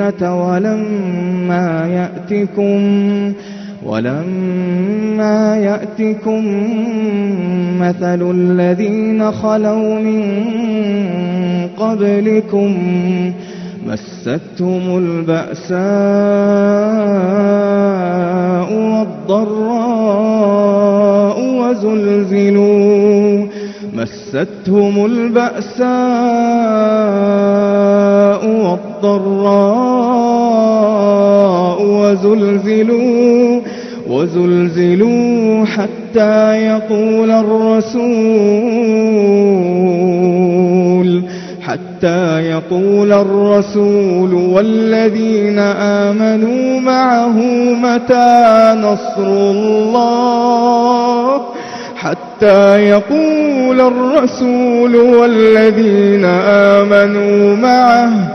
الجنة ولما يأتكم ولما يأتكم مثل الذين خلوا من قبلكم مستهم البأساء والضراء وزلزلوا مستهم البأساء والضراء وزلزلوا حتى يقول الرسول حتى يقول الرسول والذين آمنوا معه متى نصر الله؟ حتى يقول الرسول والذين آمنوا معه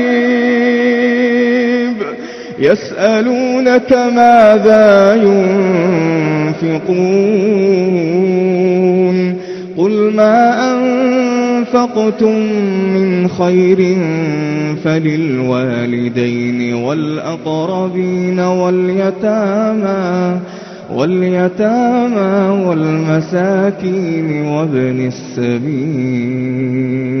يسألونك ماذا ينفقون قل ما أنفقتم من خير فللوالدين والأقربين واليتامى واليتامى والمساكين وابن السبيل